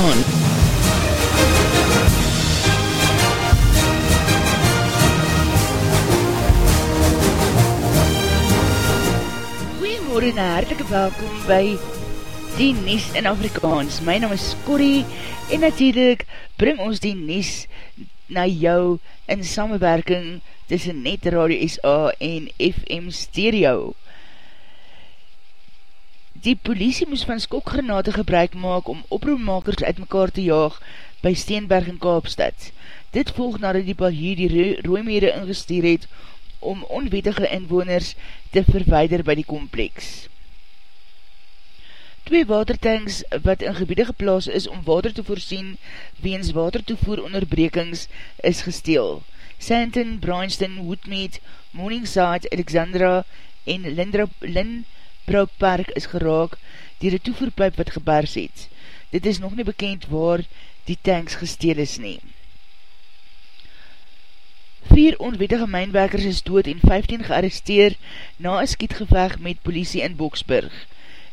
Afrikaans. Goeiemorgen en hartelike welkom by die Nies in Afrikaans. My naam is Corrie en natuurlijk bring ons die Nies na jou in samenwerking tussen Net Radio SA en FM Stereo. Die politie moes van skokgranate gebruik maak om oproepmakers uit mekaar te jaag by Steenberg in Kaapstad. Dit volg nadat die Bahie die rooimede ingesteer het om onwetige inwoners te verweider by die kompleks. Twee watertanks wat in gebiede geplaas is om water te voorsien weens watertoevoer onderbrekings is gesteel. Santon, Bryanston, Woodmead, Morningside, Alexandra en Lindbrouw Park is geraak dier die toevoerpijp wat gebaars het. Dit is nog nie bekend waar die tanks gesteel is neem. Vier onwettige mijnwerkers is dood en 15 gearresteer na een skietgeveg met politie in Boksburg.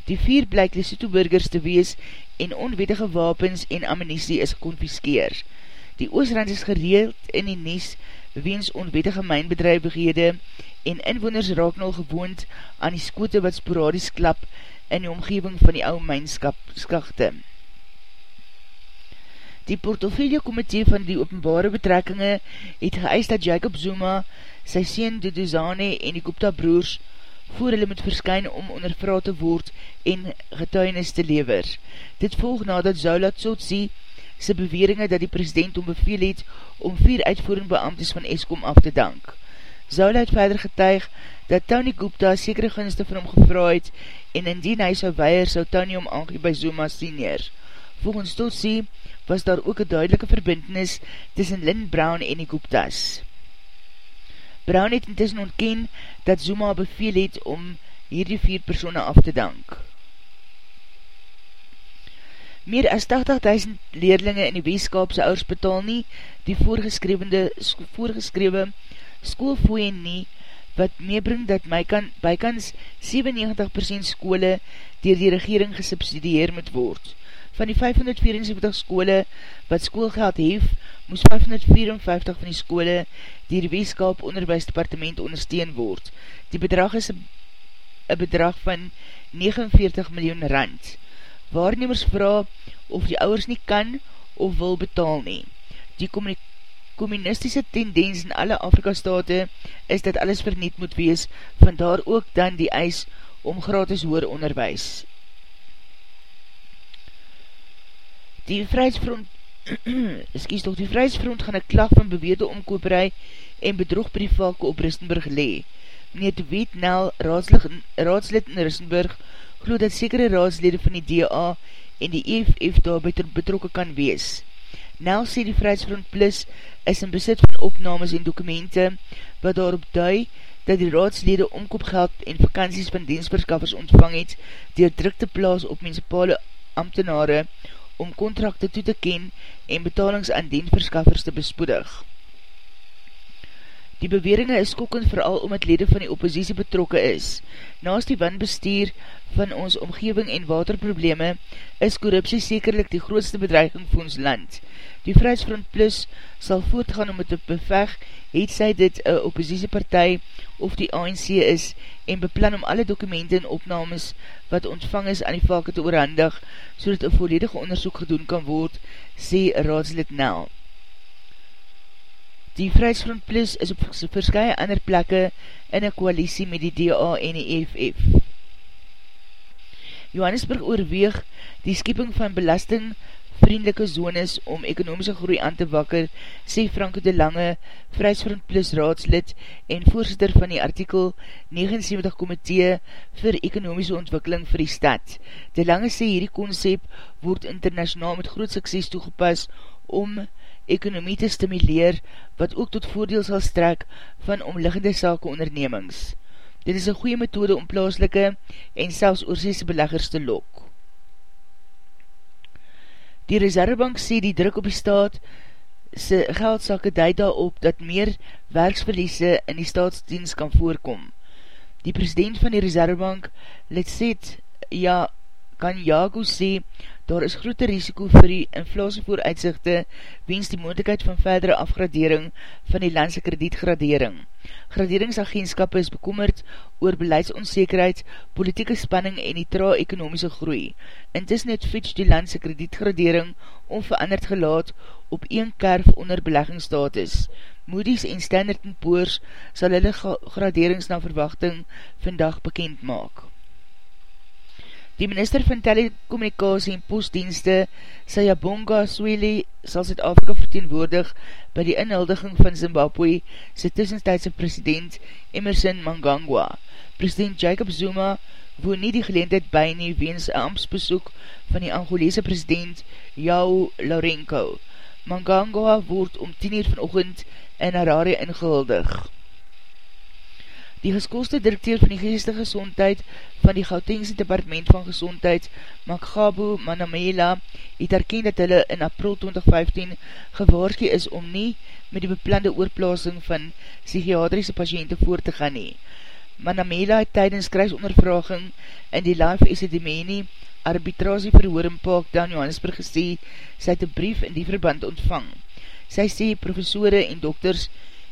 Die vier blyk Lesotho burgers te wees en onwettige wapens en ammunisie is geconfiskeer. Die oosrand is gereeld in die nies weens onwettige mijnbedrijvighede en inwoners raak nou gewoond aan die skote wat sporadies klap in die omgeving van die oude mijnskachte. Die portofilio komitee van die openbare betrekkinge het geëist dat Jacob Zuma, sy sien Duduzane en die Gupta broers voor hulle moet verskyn om ondervraag te word en getuienis te lever. Dit volg nadat Zoula Tsotsi sy beweringe dat die president om beveel het om vier uitvoering beamtes van Eskom af te dank. Zoula het verder getuig dat Tony Gupta sekere gunste van hom gevraag het en indien hy sou weier, sou Tony om aangeef by Zuma senior. Volgens Tsotsi was daar ook een duidelike verbindenis tussen Lynn Brown en die Gupta's. Brown het intussen ontken dat Zuma beveel het om hierdie vier persone af te dank. Meer as 80.000 leerlinge in die weeskapse ouders betaal nie die voorgeskrewe schoolfooie nie, wat meebring dat my kan, bykans 97% skole dier die regering gesubsidieer moet word. Van die 574 skole wat skoolgeld hef, moes 554 van die skole die die weeskap onderwijsdepartement ondersteun word. Die bedrag is een bedrag van 49 miljoen rand. Waarnemers vraag of die ouwers nie kan of wil betaal nie. Die communistische tendens in alle Afrika state is dat alles verniet moet wees, vandaar ook dan die eis om gratis hoor onderwijs. Die Vrijheidsfront excuse toch, die Vrijheidsfront gaan een klag van beweerde omkoperij en bedrog by die valke op Ristenburg lee. Meneer de Weet Nel, raadslid in Ristenburg, geloof dat sekere raadslede van die DA en die EFF daarby betrokken kan wees. Nel sê die Vrijheidsfront Plus is in besit van opnames en dokumente wat daarop dui dat die raadslede omkoopgeld en vakanties van dienstverskaffers ontvang het dier druk te plaas op mensepale ambtenare om kontrakte toe te ken en betalings aan dienverskaffers te bespoedig. Die beweringe is skokkend vooral omdat lede van die oppositie betrokke is. Naast die wandbestuur van ons omgeving en waterprobleme is korruptie sekerlik die grootste bedreiging vir ons land. Die Vrijheidsfront Plus sal voortgaan om het te beveg, het sy dit een oppositiepartij of die ANC is en beplan om alle dokumente en opnames wat ontvang is aan die valke te oorhandig, so dat een volledige onderzoek gedoen kan word, sê raadslid Nel. Die Vrijheidsfront Plus is op verskye ander plekke in een koalisie met die DA en die EFF. Johannesburg oorweeg die skieping van belasting vriendelike zones om ekonomische groei aan te wakker, sê Franco de Lange, Vrijsfront Plus raadslid en voorzitter van die artikel 79 komitee vir ekonomische ontwikkeling vir die stad. De Lange sê hierdie concept word internationaal met groot sukses toegepas om ekonomie te stimuleer, wat ook tot voordeel sal strek van omliggende sake ondernemings. Dit is een goeie methode om plaaslike en selfs oorseese beleggers te lok. Die Reservebank sê die druk op die staat sy geldsakke duid daarop dat meer werksverliese in die staatsdienst kan voorkom. Die president van die Reservebank, Letset ja, kan Jago sê, Daar is grote risiko vir die inflasie vooruitzichte wens die moeilijkheid van verdere afgradering van die landse kredietgradering. Graderingsagentskap is bekommerd oor beleidsonzekerheid, politieke spanning en die tra ekonomiese groei. Intussen het Fitch die landse kredietgradering onveranderd gelaat op een kerf onder beleggingsstatus. Moody's en Standard Poor's sal hulle graderings na verwachting vandag bekend maak. Die minister van Telekommunikasie en Postdienste, Sayabonga Sweli, sal Zuid-Afrika verteenwoordig by die inhuldiging van Zimbabwe sy tussentijdse president Emerson Mangangwa. President Jacob Zuma woon nie die geleendheid by nie weens een ambtsbesoek van die Angolese president Jao Laurenko. Mangangwa word om 10 uur vanochtend in Harare ingehuldig. Die geskoolste directeur van die geeste gezondheid van die Gautengse Departement van Gezondheid, Makgabo Manamela, het herken dat hulle in april 2015 gewaarski is om nie met die beplande oorplasing van psychiatrische patiënte voor te gaan nie. Manamela het tydens kruisondervraging in die Life Esedemeni arbitrasie verhoor in Paak Dan Johannesburg gesê, sy het een brief in die verband ontvang. Sy sê professore en dokters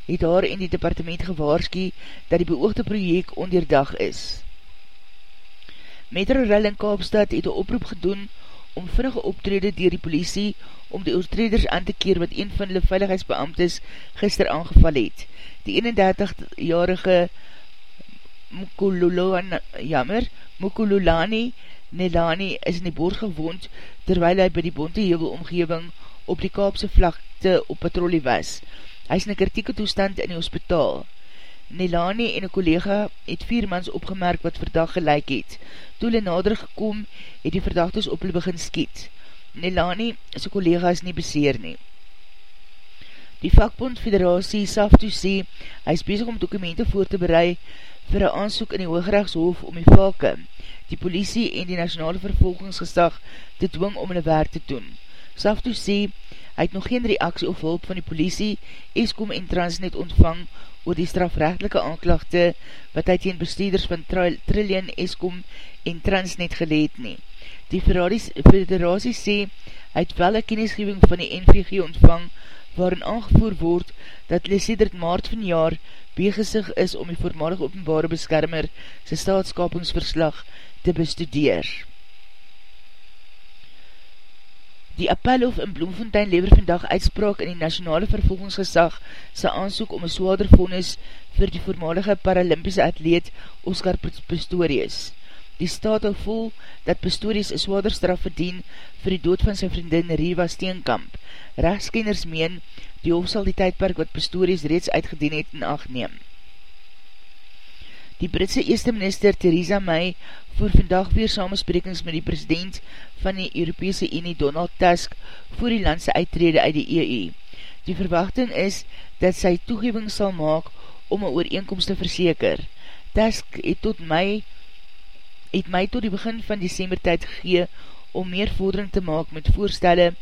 het haar en die departement gewaarski dat die beoogde projek onderdag is. Metro Rail in Kaapstad het een oproep gedoen om vinnige optrede dier die politie om die oortreders aan te keer wat een van hulle veiligheidsbeamtes gister aangeval het. Die 31-jarige jammer, Mukululani Nelani is in die boord gewoond terwyl hy by die bonte hevel omgeving op die Kaapse vlakte op patrolie was. Hy is in een kritieke toestand in die hospitaal. Nelani en een collega het vier mans opgemerk wat verdag gelijk het. Toe hulle nader gekom, het die verdachtes op hulle begin skiet. Nelani, sy collega is nie beseer nie. Die vakbond federatie Safto sê, hy is bezig om dokumente voor te berei vir een aansoek in die Hoogrechtshof om die valke, die politie en die nationale vervolgingsgesag te dwing om hulle werk te doen. Safto sê, Hy het nog geen reaksie of hulp van die politie, Eskom en Transnet ontvang oor die strafrechtelike aanklagte wat hy teen bestuurders van Trillion, Eskom en Transnet geleed nie. Die federatie sê, hy het wel een kennisgeving van die NVG ontvang waarin aangevoer word dat hulle sedert maart van jaar begezig is om die voormalige openbare beskermer sy staatskapingsverslag te bestudeer. Die appelhof in Bloemfontein lever vandag uitspraak in die nationale vervolgingsgesag sy aansoek om een zwaarder vonnis vir die voormalige Paralympische atleet Oscar Pistorius. Die staat hou vol dat Pistorius een zwaarder straf verdien vir die dood van sy vriendin Riva Steenkamp. Rechtskenners meen, die hof sal die tydperk wat Pistorius reeds uitgedien het in acht neem. Die Britse eerste minister Theresa May voer vandag weer samensprekings met die president van die Europese Unie Donald Tusk voor die landse uittrede uit die EU. Die verwachting is dat sy toegeving sal maak om een ooreenkomst te verseker. Tusk het tot my het my tot die begin van december tyd gegee om meer vordering te maak met voorstelle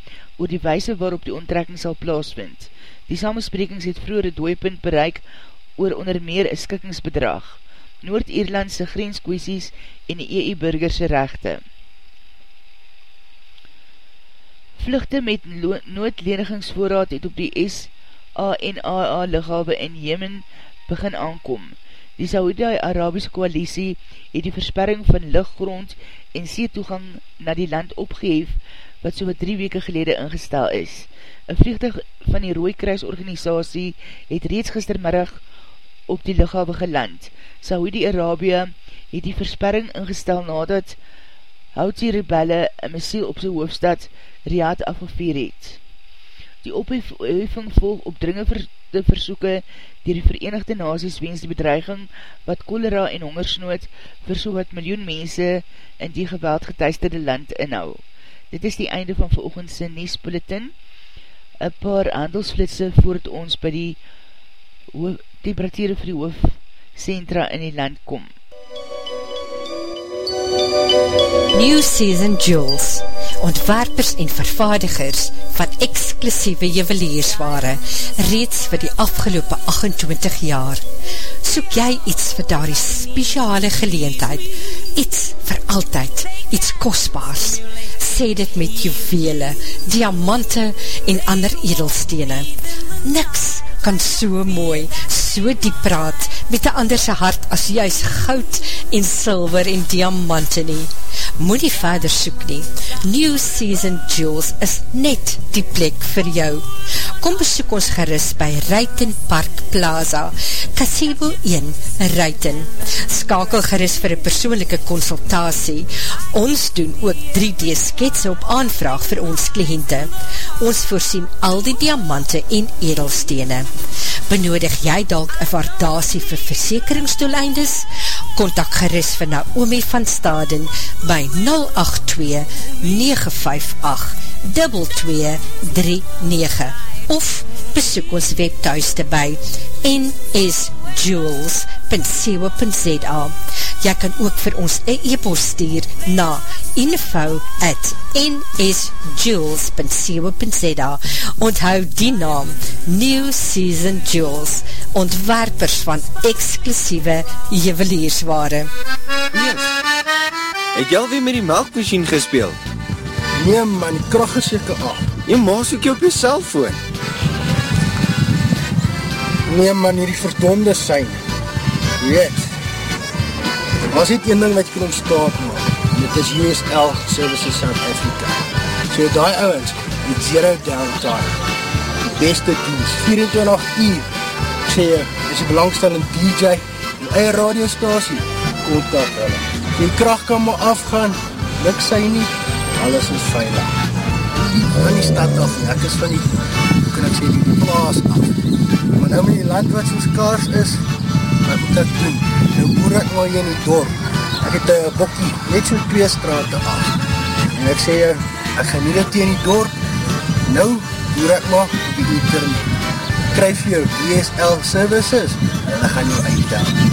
oor die wijse waarop die onttrekking sal plaasvind. Die samensprekings het vroeger een dooipunt bereik oor onder meer een skikkingsbedrag. Noord-Ierlandse grenskwesies en die EU-burgerse rechte. Vluchte met noodlenigingsvoorraad het op die SANAA lichawe in Jemen begin aankom. Die Saudi-Arabiese koalisie het die versperring van lichtgrond en seetoegang na die land opgeheef wat so wat drie weke gelede ingestel is. Een vliegtuig van die Rooikruisorganisatie het reeds gistermiddag op die lichawe geland. Saudi-Arabië het die versperring ingestel nadat Houthi rebelle een missiel op sy hoofdstad Riyadh afgeveer het. Die opheffing volg op dringende versoeke dier die Verenigde Naties wens die bedreiging wat cholera en hongersnood vir so wat miljoen mense in die geweld getuisterde land inhou. Dit is die einde van veroogendse Nies-Bulletin. Een paar handelsflitse voort ons by die temperatuur vir die hoofdcentra in die land kom. New Season Jewels Ontwerpers en vervaardigers van exclusieve juweliersware reeds vir die afgelopen 28 jaar. Soek jy iets vir daar die speciale geleentheid, iets vir altyd, iets kostbaars sê dit met juwele, diamante en ander edelstene. Niks kan so mooi, so diep praat met die anderse hart as juist goud en silver en diamante nie. Moet nie verder soek nie. New Season Jewels is net die plek vir jou. Kom besoek ons gerust by Ruiten Park Plaza, Casebo 1, Ruiten. Skakel gerust vir een persoonlijke consultatie. Ons doen ook 3D sketse op aanvraag vir ons kliënte. Ons voorsien al die diamante en edelstene. Benodig jy dalk een waardasie vir versekeringsdoeleindes? Contact gerust vir Naomi van Staden by 082-958-2239 of besoek ons webthuiste by nsjewels.co.za Jy kan ook vir ons een e-post stuur na info at nsjewels.co.za Onthou die naam New Season Jewels ontwerpers van exclusieve juweliersware Niels, het jy alweer met die melkmachine gespeeld? Nee man, die kracht is jyke af. Jy maas ook jy op jy cellfoon. Nee man, hierdie verdonde sein. Weet, as dit een ding wat jy kan ontstaan maak, en dit is USL Services South Africa. So die ouwens, met zero downtime, die beste dienst, 24 uur, ek sê jy, is die belangstellende DJ, die eie radiostasie, kontak hulle. Die kracht kan maar afgaan, niks sy nie, alles is veilig. Van die stad af, ek is van die, hoe kan ek sê, die plaas af. Nou met die land wat soos kaars is, wat moet ek doen? Nou boer ek maar hier in die dorp. Ek het een bokkie, net so twee straten af. En ek sê, ek gaan nie dit in die dorp. Nou boer ek maar op die internet. Kryf jou DSL services en ek gaan jou uitdaan.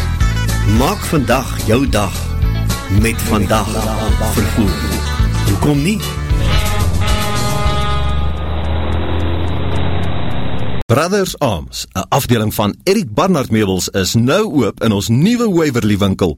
Maak vandag jou dag met vandag vervoer. Hoekom nie? Brothers Arms, een afdeling van Erik Barnard Meubels, is nou oop in ons nieuwe Waverly winkel.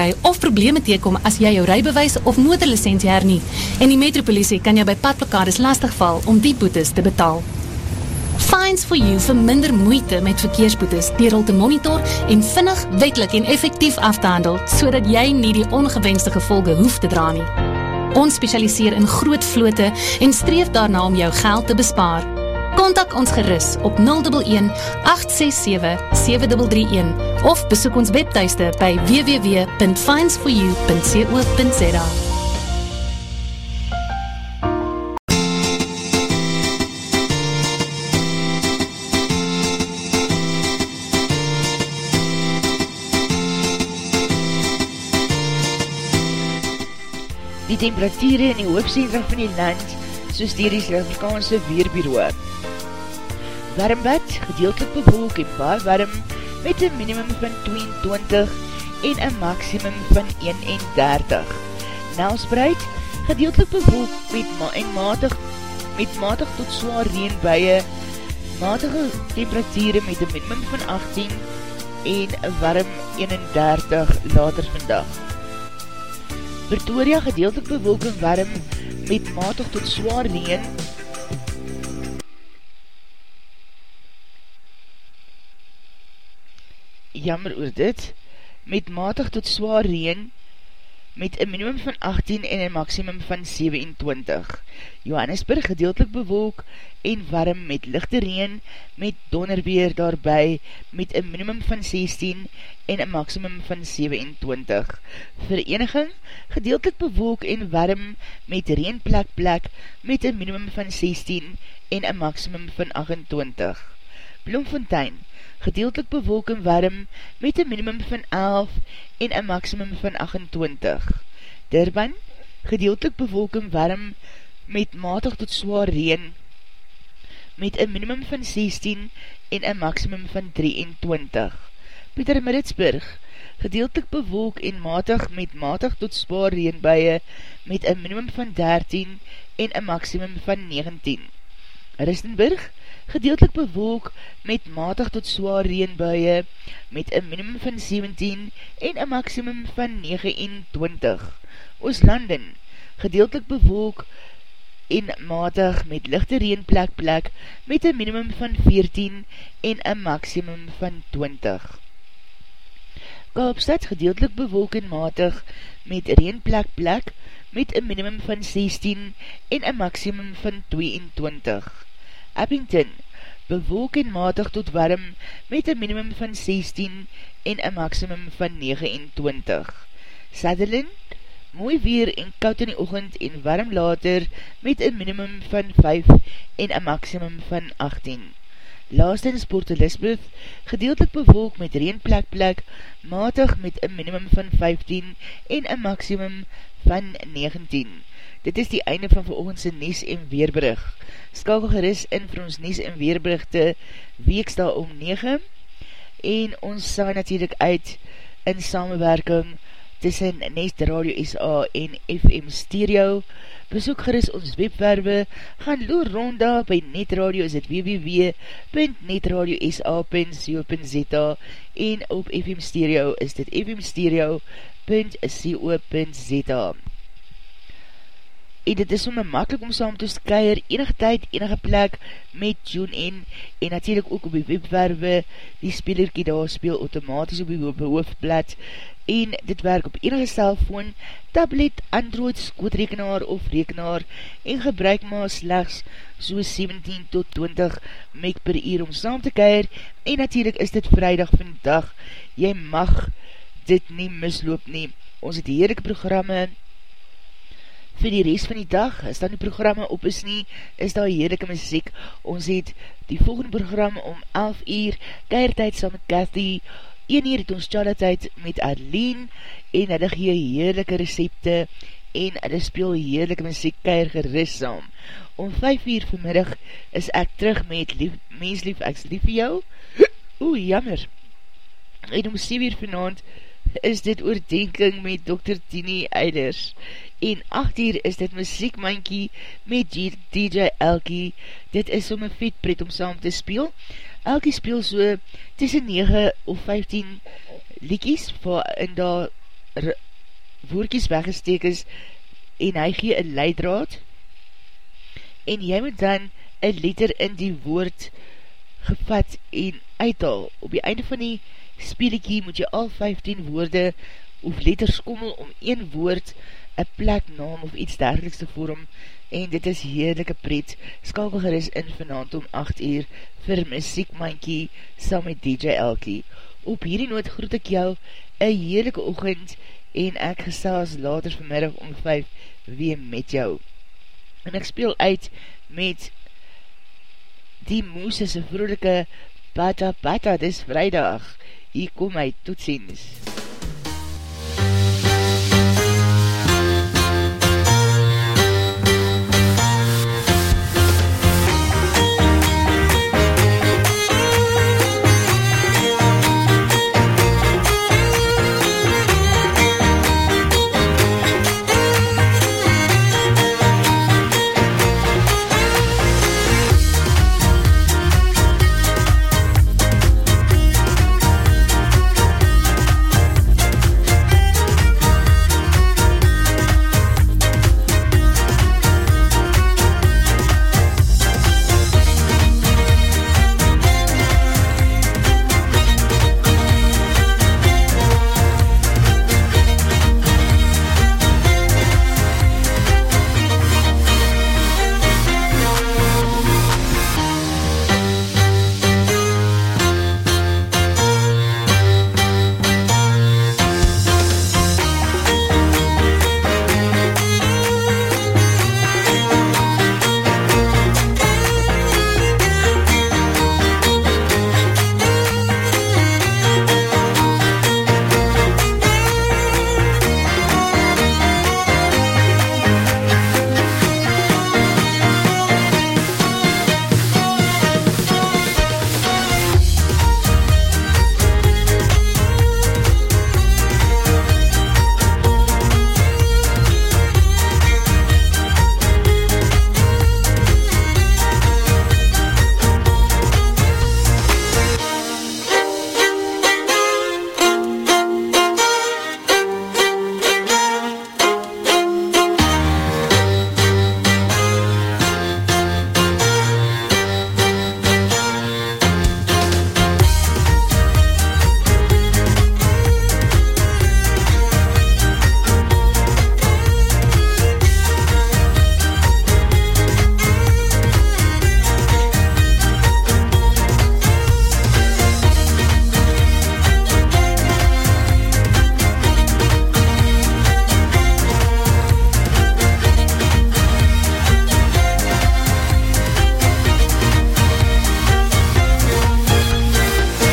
of probleme teekom as jy jou rijbewijs of motorlicentie hernie. En die metropolisie kan jou by padplakades lastigval om die boetes te betaal. Fines for you vir minder moeite met verkeersboetes dier al te monitor en vinnig, wetlik en effectief af te handel so jy nie die ongewenste gevolge hoef te dra nie. Ons specialiseer in groot vloote en streef daarna om jou geld te bespaar. Contact ons geris op 011-867-7331 of besoek ons webteiste by www.finds4u.co.za Die temperatuur in die hoofdcentra van die land soos dier die Zuid-Afrikaanse Weerbureau warmbad, gedeeltelik bewolk en baar warm met een minimum van 22 en een maximum van 31. Nelspreid, gedeeltelik bewolk met ma en matig, met matig tot zwaar reenbuie, matige temperatuur met een minimum van 18 en warm 31 later vandag. Pretoria gedeeltelik bewolk en warm met matig tot zwaar reen, jammer oor dit, met matig tot zwaar reen, met een minimum van 18 en een maximum van 27. Johannesburg gedeeltelik bewolk en warm met lichte reen, met donderweer daarby, met een minimum van 16 en een maximum van 27. Vereniging gedeeltelik bewolk en warm met reenplek plek, met een minimum van 16 en een maximum van 28. Bloemfontein gedeeltelik bewolk en warm met een minimum van 11 en een maximum van 28. Durban, gedeeltelik bewolk en warm met matig tot zwaar reen met een minimum van 16 en een maximum van 23. Pieter Maritsburg, gedeeltelik bewolk en matig met matig tot zwaar reenbuie met een minimum van 13 en een maximum van 19. Ristenburg, gedeeltelik bewolk met matig tot zwaar reenbuie met een minimum van 17 en een maximum van 29. Ooslanden, gedeeltelik bewolk en matig met lichte reenplek plek met een minimum van 14 en een maximum van 20. Kaapstad, gedeeltelik bewolk en matig met reenplek plek met een minimum van 16 en een maximum van 22. Abington, bewolk en matig tot warm met een minimum van 16 en een maximum van 29. Sutherland, mooi weer en koud in die ochend en warm later met een minimum van 5 en een maximum van 18. Laastens Port Elizabeth, gedeeltelik bewolk met reenplek plek, matig met een minimum van 15 en een maximum van 19. Dit is die einde van veroogendse Nies en Weerbrug. Skakel geris in vir ons Nies en Weerbrugte weeksta om 9 en ons saai natuurlijk uit in samenwerking tussen Nest Radio SA en FM Stereo. Besoek geris ons webwerwe, gaan loer ronda by Netradio is het www.netradiosa.co.za en op FM Stereo is dit fmstereo.co.za en dit is somme makkelijk om saam te skyer enige tyd, enige plek met TuneIn en natuurlijk ook op die webwerwe. Die spelerkie daar speel automatisch op die hoofdblad en dit werk op enige cellfoon, tablet, android, skootrekenaar of rekenaar. En gebruik maar slechts so 17 tot 20 meg per uur om saam te keir en natuurlijk is dit vrijdag vandag, jy mag dit nie misloop nie. Ons het heerlijke programme vir die rest van die dag, as dan die programme op is nie, is daar heerlijke muziek. Ons het die volgende program om 11 uur, keiertijd saam met Cathy, 1 uur het ons tjalatijd met Arlene, en hulle gee heerlijke recepte, en hulle speel heerlijke muziek keier gerust saam. Om 5 uur vanmiddag is ek terug met lief, Mens Lief, ek lief vir jou. Oeh, jammer. En om 7 uur vanavond is dit oordenking met Dr. Tini Eilers en 8 uur is dit muziekmankie met DJ Elkie. Dit is om een vet pret om saam te speel. Elkie speel so tussen 9 of 15 liekies waar in daar woordkies weggesteek is en hy gee een leidraad en jy moet dan een letter in die woord gevat en uithaal. Op die einde van die speeliekie moet jy al 15 woorde of letters kommel om een woord, een plek, naam of iets dergeliks te vorm en dit is heerlijke pret. Skakel geris in vanavond om 8 uur vir Muziek Mankie saam met DJ Elkie. Op hierdie noot groet ek jou een heerlijke ochend en ek gesels later vanmiddag om 5 weer met jou. En ek speel uit met die moes is een vroelike Bata Bata, dis vrijdag. Hier kom hy, tot ziens.